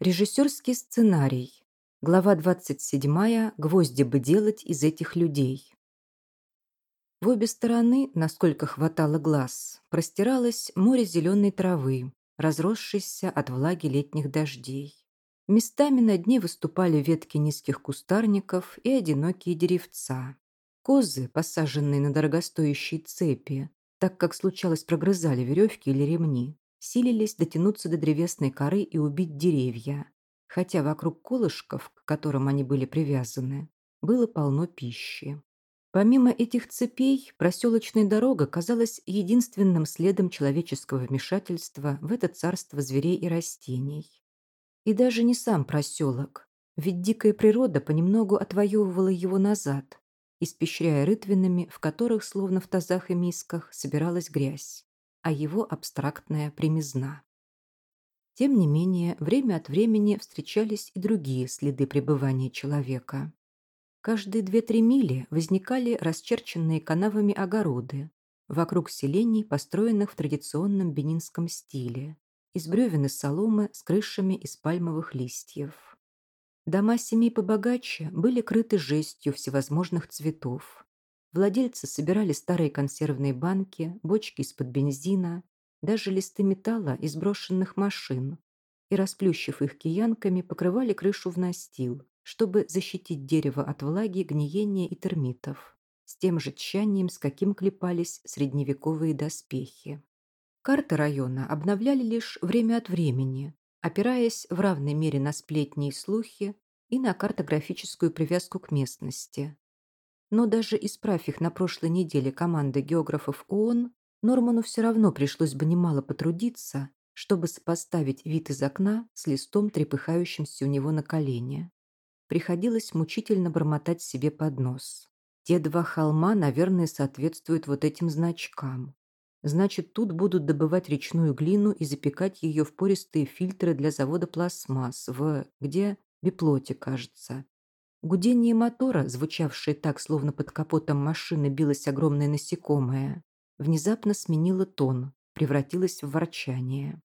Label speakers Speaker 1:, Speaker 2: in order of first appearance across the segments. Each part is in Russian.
Speaker 1: Режиссерский сценарий. Глава 27. Гвозди бы делать из этих людей. В обе стороны, насколько хватало глаз, простиралось море зеленой травы, разросшейся от влаги летних дождей. Местами на дне выступали ветки низких кустарников и одинокие деревца. Козы, посаженные на дорогостоящие цепи, так как случалось прогрызали веревки или ремни, силились дотянуться до древесной коры и убить деревья, хотя вокруг колышков, к которым они были привязаны, было полно пищи. Помимо этих цепей, проселочная дорога казалась единственным следом человеческого вмешательства в это царство зверей и растений. И даже не сам проселок, ведь дикая природа понемногу отвоевывала его назад, испещряя рытвинами, в которых, словно в тазах и мисках, собиралась грязь а его абстрактная примизна. Тем не менее, время от времени встречались и другие следы пребывания человека. Каждые две-три мили возникали расчерченные канавами огороды вокруг селений, построенных в традиционном бенинском стиле, из бревен и соломы с крышами из пальмовых листьев. Дома семей побогаче были крыты жестью всевозможных цветов, Владельцы собирали старые консервные банки, бочки из-под бензина, даже листы металла из брошенных машин и, расплющив их киянками, покрывали крышу в настил, чтобы защитить дерево от влаги, гниения и термитов, с тем же тщанием, с каким клепались средневековые доспехи. Карты района обновляли лишь время от времени, опираясь в равной мере на сплетни и слухи и на картографическую привязку к местности, но даже исправив их на прошлой неделе команды географов ООН, Норману все равно пришлось бы немало потрудиться, чтобы сопоставить вид из окна с листом, трепыхающимся у него на колене. Приходилось мучительно бормотать себе под нос. Те два холма, наверное, соответствуют вот этим значкам. Значит, тут будут добывать речную глину и запекать ее в пористые фильтры для завода пластмасс в... где? Биплоте, кажется. Гудение мотора, звучавшее так, словно под капотом машины билось огромное насекомое, внезапно сменило тон, превратилось в ворчание.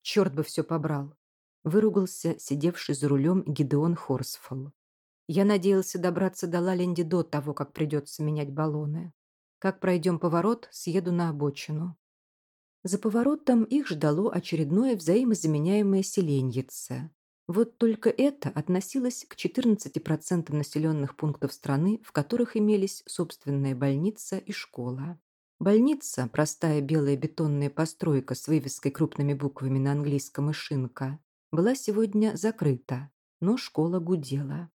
Speaker 1: «Черт бы все побрал!» – выругался сидевший за рулем Гидеон Хорсфолл. «Я надеялся добраться до Лаленди до того, как придется менять баллоны. Как пройдем поворот, съеду на обочину». За поворотом их ждало очередное взаимозаменяемое селеньице, вот только это относилось к 14% населенных пунктов страны, в которых имелись собственная больница и школа. Больница, простая белая бетонная постройка с вывеской крупными буквами на английском и шинка, была сегодня закрыта, но школа гудела.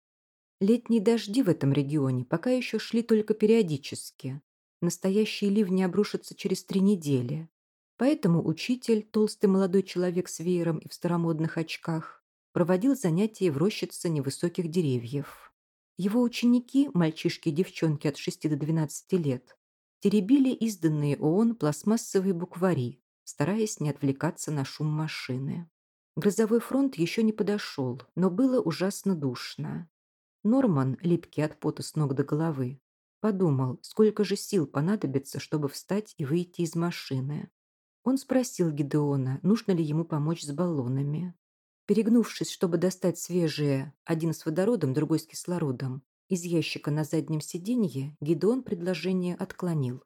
Speaker 1: Летние дожди в этом регионе пока еще шли только периодически. Настоящие ливни обрушатся через три недели. Поэтому учитель, толстый молодой человек с веером и в старомодных очках, проводил занятия в рощице невысоких деревьев. Его ученики, мальчишки и девчонки от 6 до 12 лет, теребили изданные ООН пластмассовые буквари, стараясь не отвлекаться на шум машины. Грозовой фронт еще не подошел, но было ужасно душно. Норман, липкий от пота с ног до головы, подумал, сколько же сил понадобится, чтобы встать и выйти из машины. Он спросил Гидеона, нужно ли ему помочь с баллонами. Перегнувшись, чтобы достать свежие, один с водородом, другой с кислородом, из ящика на заднем сиденье, Гидеон предложение отклонил.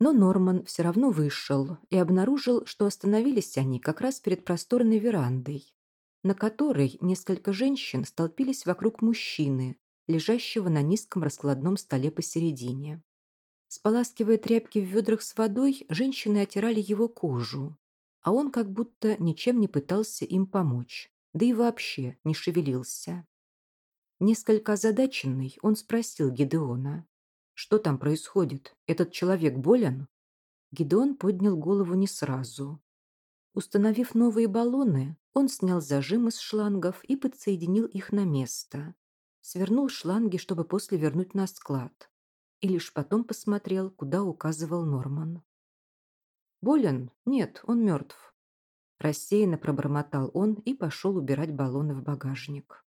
Speaker 1: Но Норман все равно вышел и обнаружил, что остановились они как раз перед просторной верандой, на которой несколько женщин столпились вокруг мужчины, лежащего на низком раскладном столе посередине. Споласкивая тряпки в ведрах с водой, женщины отирали его кожу, а он как будто ничем не пытался им помочь да и вообще не шевелился. Несколько озадаченный, он спросил Гидеона, «Что там происходит? Этот человек болен?» Гидеон поднял голову не сразу. Установив новые баллоны, он снял зажим из шлангов и подсоединил их на место. Свернул шланги, чтобы после вернуть на склад. И лишь потом посмотрел, куда указывал Норман. «Болен? Нет, он мертв. Рассеянно пробормотал он и пошел убирать баллоны в багажник.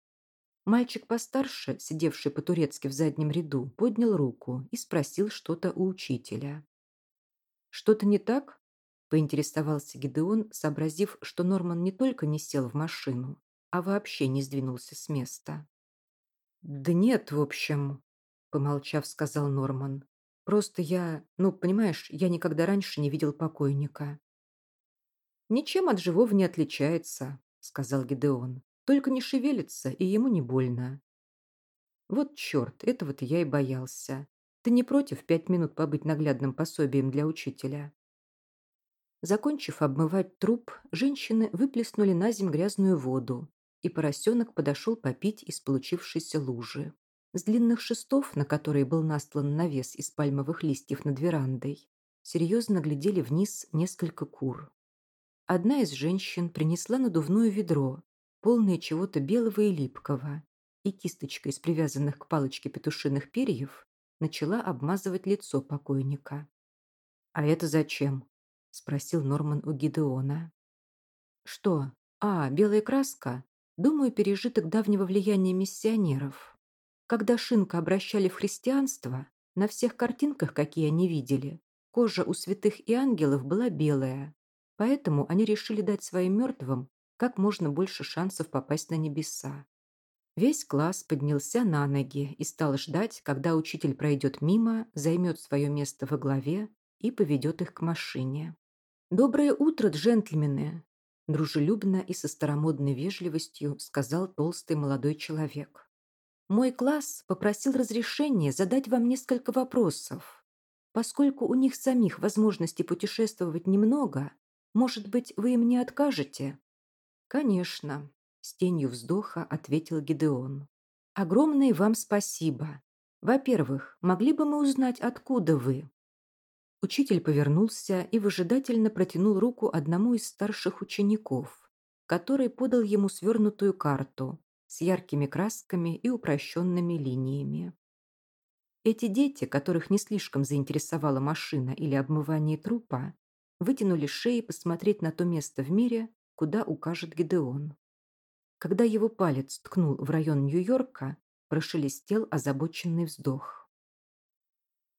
Speaker 1: Мальчик постарше, сидевший по-турецки в заднем ряду, поднял руку и спросил что-то у учителя. «Что-то не так?» – поинтересовался Гидеон, сообразив, что Норман не только не сел в машину, а вообще не сдвинулся с места. «Да нет, в общем», — помолчав, сказал Норман. «Просто я, ну, понимаешь, я никогда раньше не видел покойника». «Ничем от живого не отличается», — сказал Гидеон. «Только не шевелится, и ему не больно». «Вот черт, этого-то я и боялся. Ты не против пять минут побыть наглядным пособием для учителя?» Закончив обмывать труп, женщины выплеснули на земь грязную воду, и поросенок подошел попить из получившейся лужи. С длинных шестов, на которые был настлан навес из пальмовых листьев над верандой, серьезно глядели вниз несколько кур. Одна из женщин принесла надувное ведро, полное чего-то белого и липкого, и кисточкой из привязанных к палочке петушиных перьев начала обмазывать лицо покойника. «А это зачем?» – спросил Норман у Гидеона. «Что? А, белая краска? Думаю, пережиток давнего влияния миссионеров. Когда Шинка обращали в христианство, на всех картинках, какие они видели, кожа у святых и ангелов была белая, поэтому они решили дать своим мертвым как можно больше шансов попасть на небеса. Весь класс поднялся на ноги и стал ждать, когда учитель пройдет мимо, займет свое место во главе и поведет их к машине. «Доброе утро, джентльмены!» Дружелюбно и со старомодной вежливостью сказал толстый молодой человек. «Мой класс попросил разрешения задать вам несколько вопросов. Поскольку у них самих возможностей путешествовать немного, может быть, вы им не откажете?» «Конечно», – с тенью вздоха ответил Гидеон. «Огромное вам спасибо. Во-первых, могли бы мы узнать, откуда вы?» Учитель повернулся и выжидательно протянул руку одному из старших учеников, который подал ему свернутую карту с яркими красками и упрощенными линиями. Эти дети, которых не слишком заинтересовала машина или обмывание трупа, вытянули шеи посмотреть на то место в мире, куда укажет Гидеон. Когда его палец ткнул в район Нью-Йорка, прошелестел озабоченный вздох.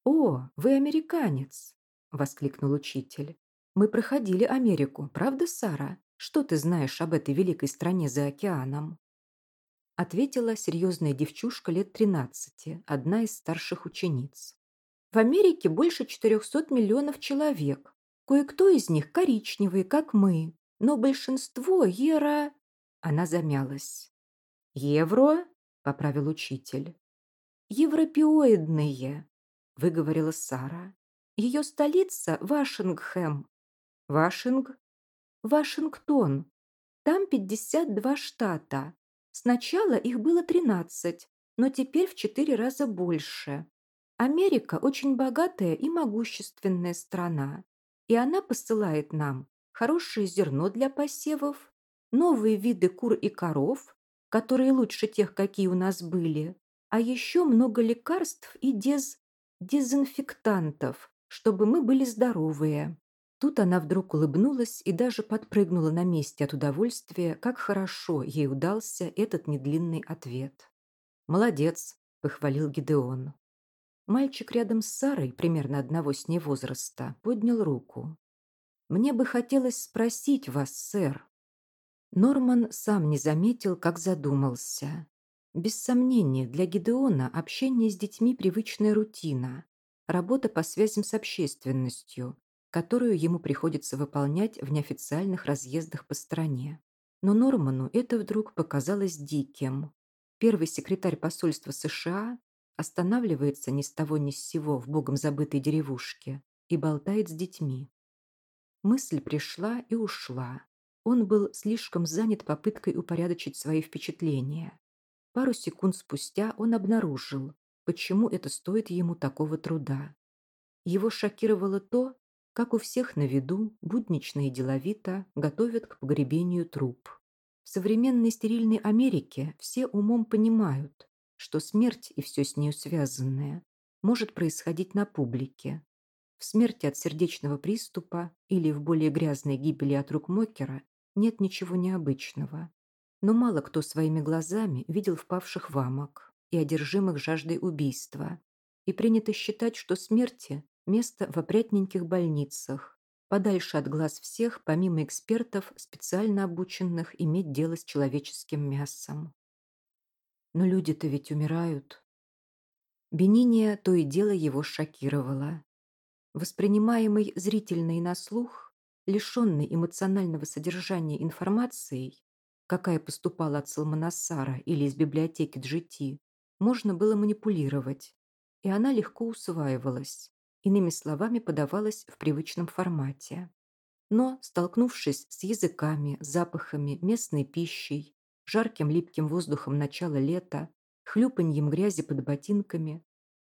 Speaker 1: «О, вы американец!» – воскликнул учитель. «Мы проходили Америку, правда, Сара? Что ты знаешь об этой великой стране за океаном?» Ответила серьезная девчушка лет тринадцати, одна из старших учениц. «В Америке больше 400 миллионов человек. Кое-кто из них коричневые, как мы, но большинство ера...» Она замялась. «Евро?» – поправил учитель. «Европеоидные», – выговорила Сара. «Ее столица – Вашингхэм». «Вашинг?» «Вашингтон. Там 52 штата. Сначала их было 13, но теперь в четыре раза больше. Америка очень богатая и могущественная страна, и она посылает нам хорошее зерно для посевов, новые виды кур и коров, которые лучше тех, какие у нас были, а еще много лекарств и дез дезинфектантов, чтобы мы были здоровые». Тут она вдруг улыбнулась и даже подпрыгнула на месте от удовольствия, как хорошо ей удался этот недлинный ответ. «Молодец», – похвалил Гидеон. Мальчик рядом с Сарой, примерно одного с ней возраста, поднял руку. «Мне бы хотелось спросить вас, сэр». Норман сам не заметил, как задумался. Без сомнения, для Гидеона общение с детьми – привычная рутина, работа по связям с общественностью, которую ему приходится выполнять в неофициальных разъездах по стране. Но Норману это вдруг показалось диким. Первый секретарь посольства США останавливается ни с того ни с сего в богом забытой деревушке и болтает с детьми. Мысль пришла и ушла. Он был слишком занят попыткой упорядочить свои впечатления. Пару секунд спустя он обнаружил, почему это стоит ему такого труда. Его шокировало то, как у всех на виду, буднично и деловито, готовят к погребению труп. В современной стерильной Америке все умом понимают, что смерть и все с нею связанное может происходить на публике. В смерти от сердечного приступа или в более грязной гибели от рук Мокера нет ничего необычного. Но мало кто своими глазами видел впавших в амок и одержимых жаждой убийства. И принято считать, что смерти место в опрятненьких больницах, подальше от глаз всех, помимо экспертов, специально обученных иметь дело с человеческим мясом. Но люди-то ведь умирают. Бениния то и дело его шокировало. Воспринимаемый зрительно и на слух, лишенный эмоционального содержания информацией, какая поступала от Салманасара или из библиотеки Джити, можно было манипулировать, и она легко усваивалась, иными словами подавалась в привычном формате. Но, столкнувшись с языками, запахами, местной пищей, жарким липким воздухом начала лета, хлюпаньем грязи под ботинками,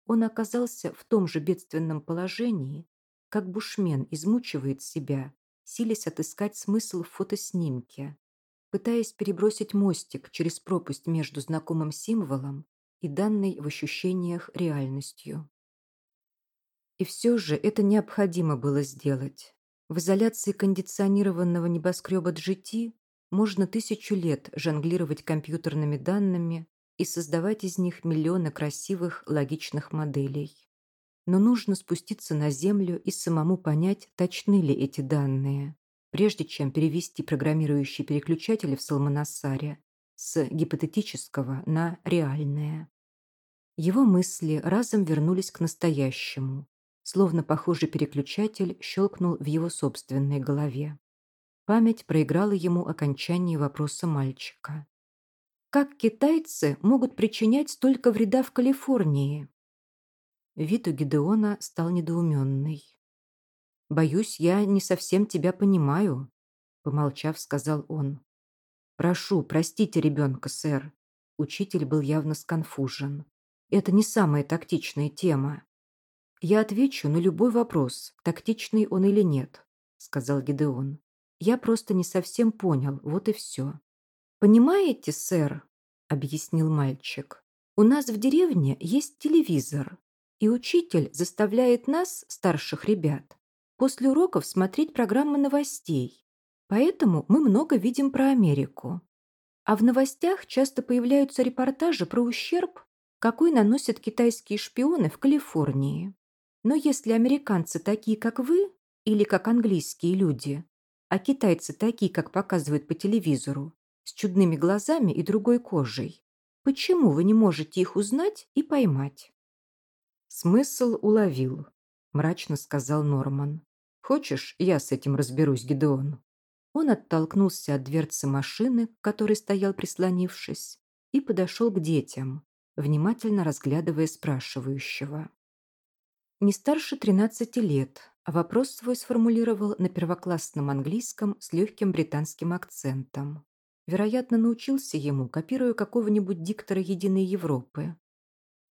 Speaker 1: он оказался в том же бедственном положении, как бушмен измучивает себя, силясь отыскать смысл в фотоснимке, пытаясь перебросить мостик через пропасть между знакомым символом и данной в ощущениях реальностью. И все же это необходимо было сделать. В изоляции кондиционированного небоскреба GT можно тысячу лет жонглировать компьютерными данными и создавать из них миллионы красивых логичных моделей. Но нужно спуститься на Землю и самому понять, точны ли эти данные, прежде чем перевести программирующие переключатели в Салманасаре с гипотетического на реальное. Его мысли разом вернулись к настоящему, словно похожий переключатель щелкнул в его собственной голове. Память проиграла ему окончание вопроса мальчика. «Как китайцы могут причинять столько вреда в Калифорнии?» Вид у Гидеона стал недоуменный. «Боюсь, я не совсем тебя понимаю», — помолчав, сказал он. «Прошу, простите ребенка, сэр». Учитель был явно сконфужен. «Это не самая тактичная тема. «Я отвечу на любой вопрос, тактичный он или нет», — сказал Гидеон. «Я просто не совсем понял, вот и все». «Понимаете, сэр», — объяснил мальчик, «у нас в деревне есть телевизор, и учитель заставляет нас, старших ребят, после уроков смотреть программы новостей. Поэтому мы много видим про Америку. А в новостях часто появляются репортажи про ущерб, какой наносят китайские шпионы в Калифорнии. Но если американцы такие, как вы, или как английские люди, а китайцы такие, как показывают по телевизору, с чудными глазами и другой кожей, почему вы не можете их узнать и поймать? Смысл уловил, мрачно сказал Норман. Хочешь, я с этим разберусь, Гидеон? Он оттолкнулся от дверцы машины, к которой стоял прислонившись, и подошел к детям, внимательно разглядывая спрашивающего не старше 13 лет, а вопрос свой сформулировал на первоклассном английском с легким британским акцентом. Вероятно, научился ему, копируя какого-нибудь диктора Единой Европы.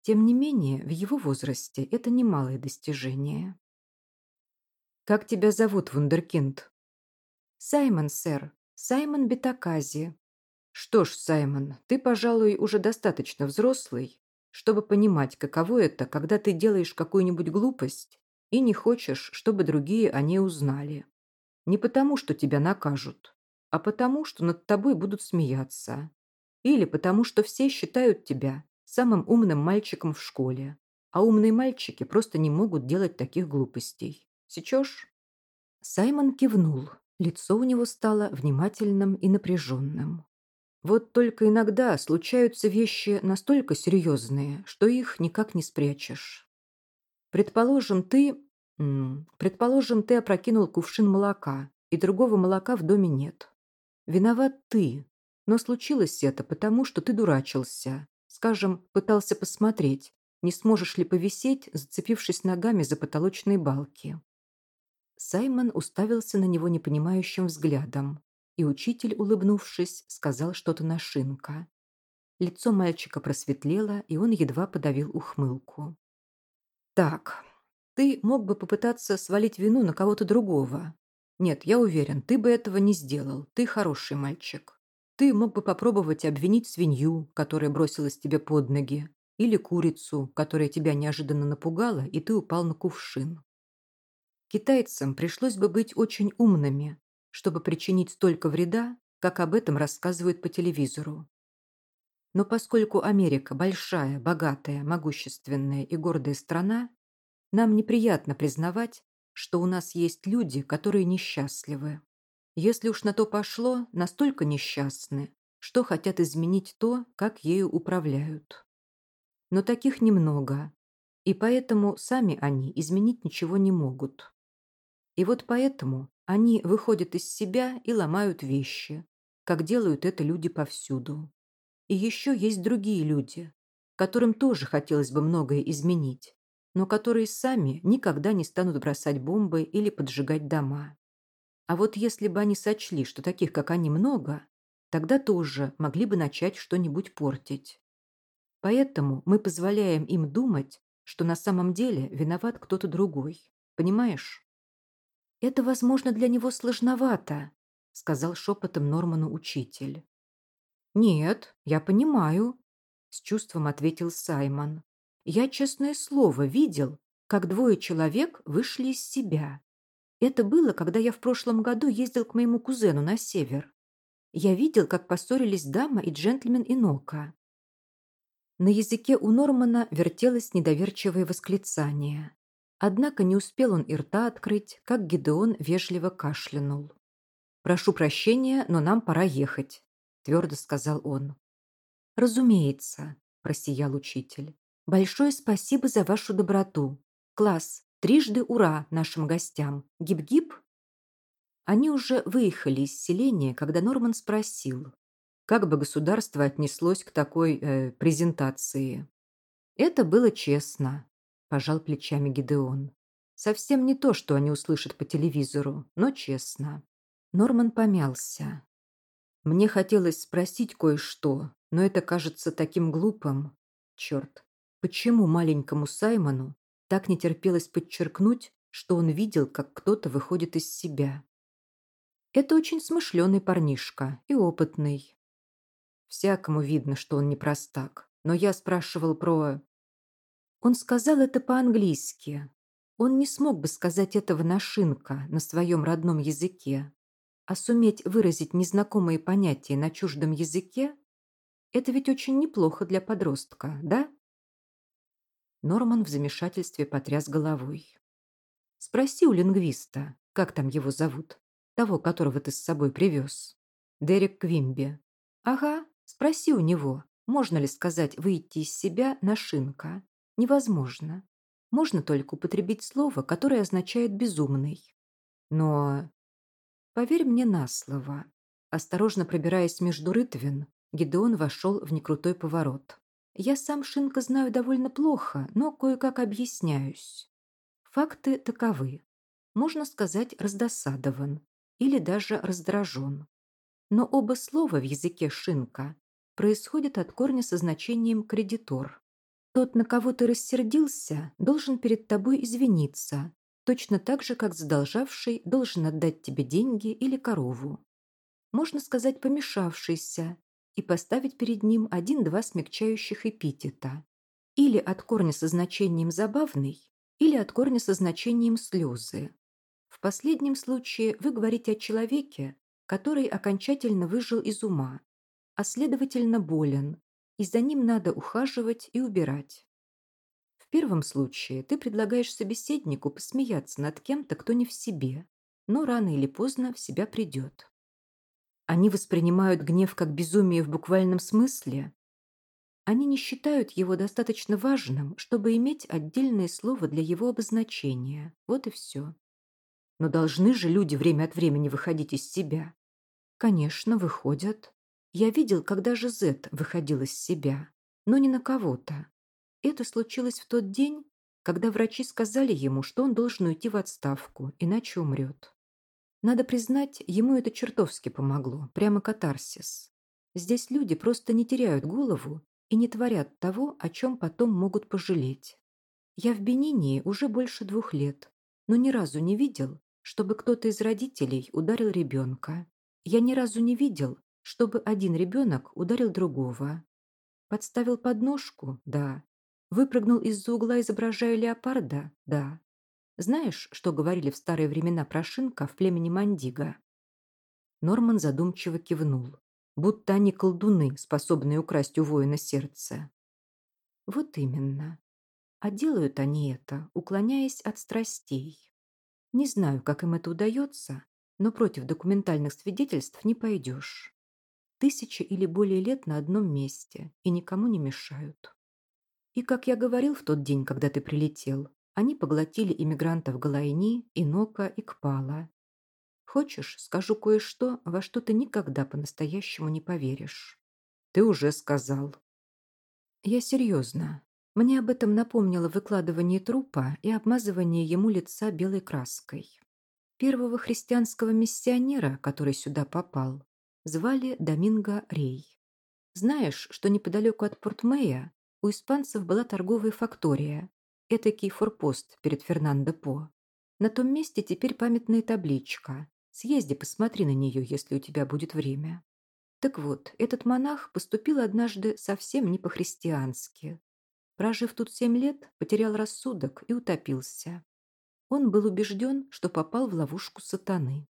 Speaker 1: Тем не менее, в его возрасте это немалое достижение. «Как тебя зовут, вундеркинд?» «Саймон, сэр. Саймон Бетакази». «Что ж, Саймон, ты, пожалуй, уже достаточно взрослый, чтобы понимать, каково это, когда ты делаешь какую-нибудь глупость и не хочешь, чтобы другие о ней узнали. Не потому, что тебя накажут, а потому, что над тобой будут смеяться. Или потому, что все считают тебя самым умным мальчиком в школе, а умные мальчики просто не могут делать таких глупостей. Сечешь? Саймон кивнул. Лицо у него стало внимательным и напряженным. Вот только иногда случаются вещи настолько серьезные, что их никак не спрячешь. Предположим, ты... Предположим, ты опрокинул кувшин молока, и другого молока в доме нет. Виноват ты, но случилось это потому, что ты дурачился. Скажем, пытался посмотреть, не сможешь ли повисеть, зацепившись ногами за потолочные балки. Саймон уставился на него непонимающим взглядом и учитель, улыбнувшись, сказал что-то на шинка. Лицо мальчика просветлело, и он едва подавил ухмылку. «Так, ты мог бы попытаться свалить вину на кого-то другого. Нет, я уверен, ты бы этого не сделал. Ты хороший мальчик. Ты мог бы попробовать обвинить свинью, которая бросилась тебе под ноги, или курицу, которая тебя неожиданно напугала, и ты упал на кувшин. Китайцам пришлось бы быть очень умными, чтобы причинить столько вреда, как об этом рассказывают по телевизору. Но поскольку Америка большая, богатая, могущественная и гордая страна, нам неприятно признавать, что у нас есть люди, которые несчастливы. Если уж на то пошло, настолько несчастны, что хотят изменить то, как ею управляют. Но таких немного, и поэтому сами они изменить ничего не могут. И вот поэтому они выходят из себя и ломают вещи, как делают это люди повсюду. И еще есть другие люди, которым тоже хотелось бы многое изменить, но которые сами никогда не станут бросать бомбы или поджигать дома. А вот если бы они сочли, что таких, как они, много, тогда тоже могли бы начать что-нибудь портить. Поэтому мы позволяем им думать, что на самом деле виноват кто-то другой. Понимаешь? «Это, возможно, для него сложновато», — сказал шепотом Норману учитель. «Нет, я понимаю», — с чувством ответил Саймон. «Я, честное слово, видел, как двое человек вышли из себя. Это было, когда я в прошлом году ездил к моему кузену на север. Я видел, как поссорились дама и джентльмен Инока. На языке у Нормана вертелось недоверчивое восклицание. Однако не успел он и рта открыть, как Гидеон вежливо кашлянул. «Прошу прощения, но нам пора ехать», – твердо сказал он. «Разумеется», – просиял учитель. «Большое спасибо за вашу доброту. Класс, трижды ура нашим гостям. Гиб-гиб?» Они уже выехали из селения, когда Норман спросил, как бы государство отнеслось к такой э, презентации. «Это было честно», – пожал плечами Гидеон. «Совсем не то, что они услышат по телевизору, но честно». Норман помялся. Мне хотелось спросить кое-что, но это кажется таким глупым. Черт, почему маленькому Саймону так не терпелось подчеркнуть, что он видел, как кто-то выходит из себя? Это очень смышленый парнишка и опытный. Всякому видно, что он не простак. Но я спрашивал про... Он сказал это по-английски. Он не смог бы сказать этого на шинка, на своем родном языке. А суметь выразить незнакомые понятия на чуждом языке это ведь очень неплохо для подростка, да? Норман в замешательстве потряс головой. Спроси у лингвиста, как там его зовут, того, которого ты с собой привез. Дерек Квимби. Ага, спроси у него, можно ли сказать «выйти из себя» на шинка. Невозможно. Можно только употребить слово, которое означает «безумный». Но поверь мне на слово. Осторожно пробираясь между рытвин, Гидеон вошел в некрутой поворот. Я сам Шинка знаю довольно плохо, но кое-как объясняюсь. Факты таковы. Можно сказать, раздосадован или даже раздражен. Но оба слова в языке Шинка происходят от корня со значением «кредитор». Тот, на кого ты рассердился, должен перед тобой извиниться, точно так же, как задолжавший должен отдать тебе деньги или корову. Можно сказать помешавшийся, и поставить перед ним один-два смягчающих эпитета. Или от корня со значением «забавный», или от корня со значением «слезы». В последнем случае вы говорите о человеке, который окончательно выжил из ума, а следовательно болен, и за ним надо ухаживать и убирать. В первом случае ты предлагаешь собеседнику посмеяться над кем-то, кто не в себе, но рано или поздно в себя придет. Они воспринимают гнев как безумие в буквальном смысле. Они не считают его достаточно важным, чтобы иметь отдельное слово для его обозначения. Вот и все. Но должны же люди время от времени выходить из себя. Конечно, выходят. Я видел, когда же Зет выходил из себя, но не на кого-то. Это случилось в тот день, когда врачи сказали ему, что он должен уйти в отставку, иначе умрет. Надо признать, ему это чертовски помогло, прямо катарсис. Здесь люди просто не теряют голову и не творят того, о чем потом могут пожалеть. Я в Бенинии уже больше двух лет, но ни разу не видел, чтобы кто-то из родителей ударил ребенка. Я ни разу не видел, чтобы один ребенок ударил другого. Подставил подножку? Да. Выпрыгнул из-за угла, изображая леопарда? Да. Знаешь, что говорили в старые времена про Шинка в племени Мандига?» Норман задумчиво кивнул, будто они колдуны, способные украсть у воина сердце. «Вот именно. А делают они это, уклоняясь от страстей. Не знаю, как им это удается, но против документальных свидетельств не пойдешь. Тысячи или более лет на одном месте и никому не мешают. И, как я говорил в тот день, когда ты прилетел, они поглотили иммигрантов Галайни, Инока и Кпала. Хочешь, скажу кое-что, во что ты никогда по-настоящему не поверишь. Ты уже сказал. Я серьезно. Мне об этом напомнило выкладывание трупа и обмазывание ему лица белой краской. Первого христианского миссионера, который сюда попал, звали Доминго Рей. Знаешь, что неподалеку от Портмея у испанцев была торговая фактория, этакий форпост перед Фернандо По. На том месте теперь памятная табличка. Съезди, посмотри на нее, если у тебя будет время. Так вот, этот монах поступил однажды совсем не по-христиански. Прожив тут семь лет, потерял рассудок и утопился. Он был убежден, что попал в ловушку сатаны.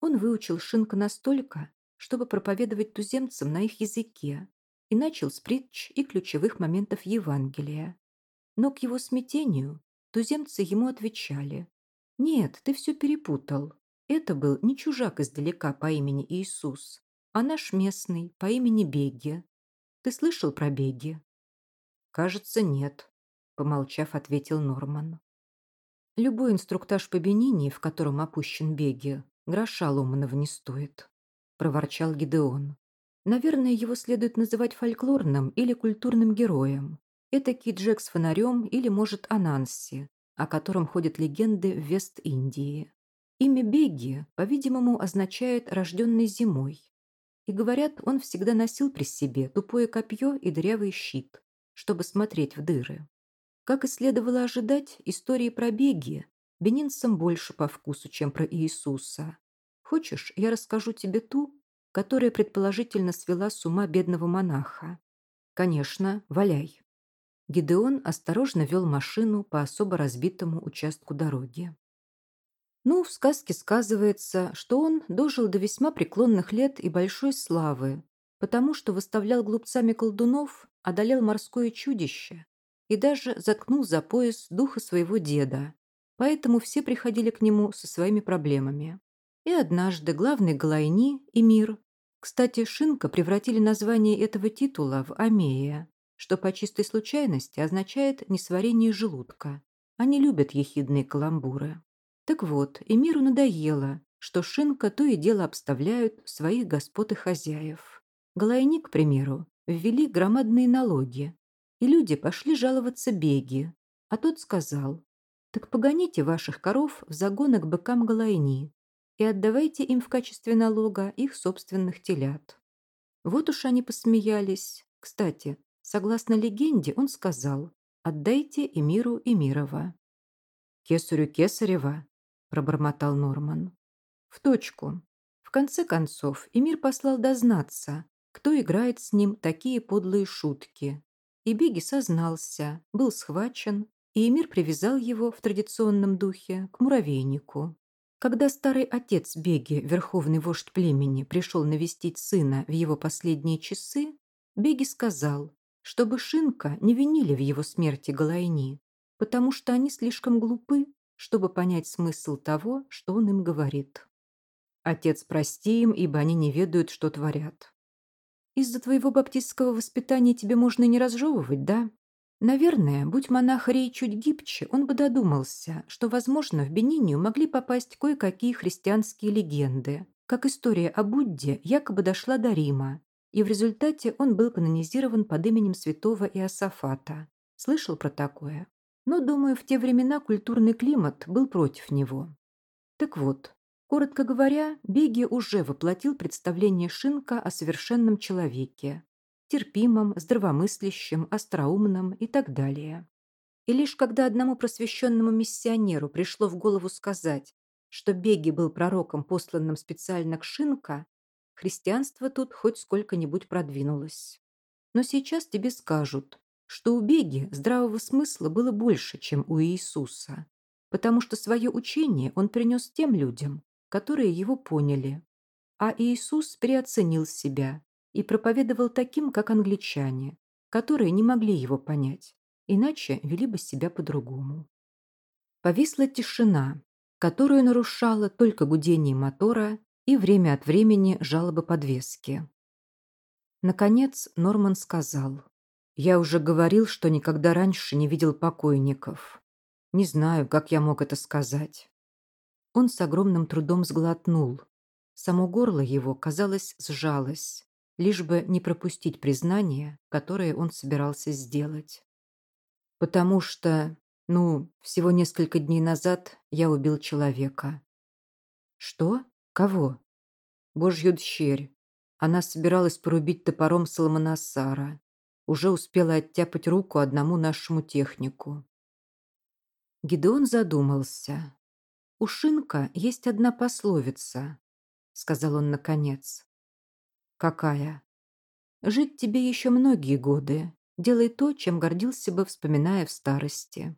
Speaker 1: Он выучил Шинка настолько, чтобы проповедовать туземцам на их языке, и начал с притч и ключевых моментов Евангелия. Но к его смятению туземцы ему отвечали. «Нет, ты все перепутал. Это был не чужак издалека по имени Иисус, а наш местный по имени Беги. Ты слышал про Беги?» «Кажется, нет», — помолчав, ответил Норман. «Любой инструктаж по Бенини, в котором опущен беги, гроша ломаного не стоит», — проворчал Гидеон. «Наверное, его следует называть фольклорным или культурным героем. Этакий Джек с фонарем или, может, Ананси, о котором ходят легенды в Вест-Индии. Имя Беги, по-видимому, означает «рожденный зимой». И говорят, он всегда носил при себе тупое копье и дырявый щит, чтобы смотреть в дыры. Как и следовало ожидать, истории про беги бенинцам больше по вкусу, чем про Иисуса. Хочешь, я расскажу тебе ту, которая предположительно свела с ума бедного монаха? Конечно, валяй. Гидеон осторожно вел машину по особо разбитому участку дороги. Ну, в сказке сказывается, что он дожил до весьма преклонных лет и большой славы, потому что выставлял глупцами колдунов, одолел морское чудище и даже заткнул за пояс духа своего деда. Поэтому все приходили к нему со своими проблемами. И однажды главный Галайни и Мир, кстати, Шинка превратили название этого титула в Амея, что по чистой случайности означает «несварение желудка». Они любят ехидные каламбуры. Так вот, и миру надоело, что Шинка то и дело обставляют своих господ и хозяев. Галайни, к примеру, ввели громадные налоги, и люди пошли жаловаться Беги, а тот сказал, «Так погоните ваших коров в загоны к быкам Галайни и отдавайте им в качестве налога их собственных телят». Вот уж они посмеялись. Кстати, согласно легенде, он сказал, «Отдайте Эмиру Эмирова». «Кесарю Кесарева», – пробормотал Норман. «В точку. В конце концов, Эмир послал дознаться, кто играет с ним такие подлые шутки. И Биги сознался, был схвачен, и Эмир привязал его в традиционном духе к муравейнику. Когда старый отец Беги, верховный вождь племени, пришел навестить сына в его последние часы, Беги сказал, чтобы Шинка не винили в его смерти Галайни, потому что они слишком глупы, чтобы понять смысл того, что он им говорит. Отец, прости им, ибо они не ведают, что творят. Из-за твоего баптистского воспитания тебе можно и не разжевывать, да? Наверное, будь монах Рей чуть гибче, он бы додумался, что, возможно, в Бенинию могли попасть кое-какие христианские легенды, как история о Будде якобы дошла до Рима, и в результате он был канонизирован под именем святого Иосафата. Слышал про такое? Но, думаю, в те времена культурный климат был против него. Так вот, Коротко говоря, Беги уже воплотил представление Шинка о совершенном человеке, терпимом, здравомыслящем, остроумном и так далее. И лишь когда одному просвещенному миссионеру пришло в голову сказать, что Беги был пророком, посланным специально к Шинка, христианство тут хоть сколько-нибудь продвинулось. Но сейчас тебе скажут, что у Беги здравого смысла было больше, чем у Иисуса, потому что свое учение он принес тем людям, которые его поняли. А Иисус переоценил себя и проповедовал таким, как англичане, которые не могли его понять, иначе вели бы себя по-другому. Повисла тишина. которую нарушало только гудение мотора и время от времени жалобы подвески. Наконец Норман сказал. «Я уже говорил, что никогда раньше не видел покойников. Не знаю, как я мог это сказать». Он с огромным трудом сглотнул. Само горло его, казалось, сжалось, лишь бы не пропустить признание, которое он собирался сделать. «Потому что, ну, всего несколько дней назад я убил человека». «Что? Кого?» «Божью дщерь. Она собиралась порубить топором Соломонасара. Уже успела оттяпать руку одному нашему технику. Гидеон задумался. «У Шинка есть одна пословица», — сказал он наконец. «Какая?» «Жить тебе еще многие годы. Делай то, чем гордился бы, вспоминая в старости».